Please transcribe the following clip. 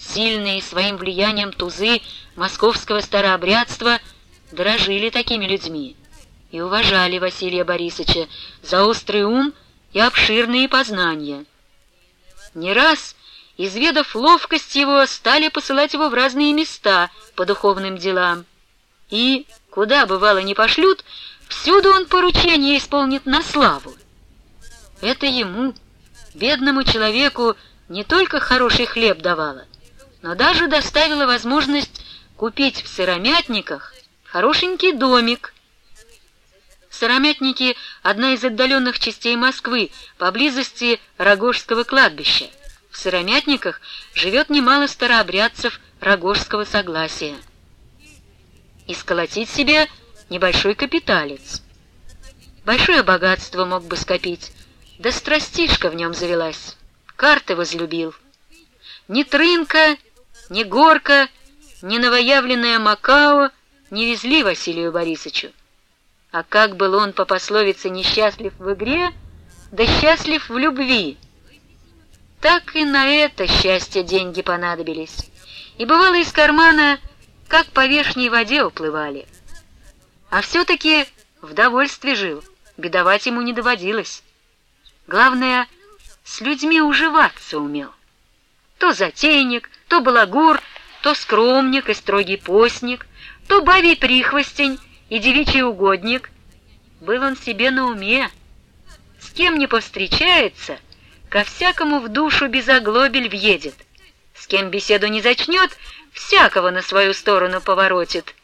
Сильные своим влиянием тузы московского старообрядства дорожили такими людьми и уважали Василия Борисовича за острый ум и обширные познания. Не раз, изведав ловкость его, стали посылать его в разные места по духовным делам. И, куда бывало не пошлют, всюду он поручение исполнит на славу. Это ему, бедному человеку, не только хороший хлеб давало, но даже доставила возможность купить в сыромятниках хорошенький домик. Сыромятники — одна из отдаленных частей Москвы, поблизости Рогожского кладбища. В Сыромятниках живет немало старообрядцев Рогожского согласия. И сколотить себе небольшой капиталец. Большое богатство мог бы скопить, да страстишка в нем завелась, карты возлюбил. Ни Трынка, ни Горка, ни новоявленная Макао не везли Василию Борисовичу. А как был он по пословице несчастлив в игре, да счастлив в любви, так и на это счастье деньги понадобились. И бывало из кармана, как по вешней воде уплывали. А все-таки в довольстве жил, бедовать ему не доводилось. Главное, с людьми уживаться умел. То затейник, то балагур, то скромник и строгий постник, то бабий прихвостень и девичий угодник. Был он себе на уме. С кем не повстречается, ко всякому в душу без оглобель въедет. С кем беседу не зачнет, всякого на свою сторону поворотит.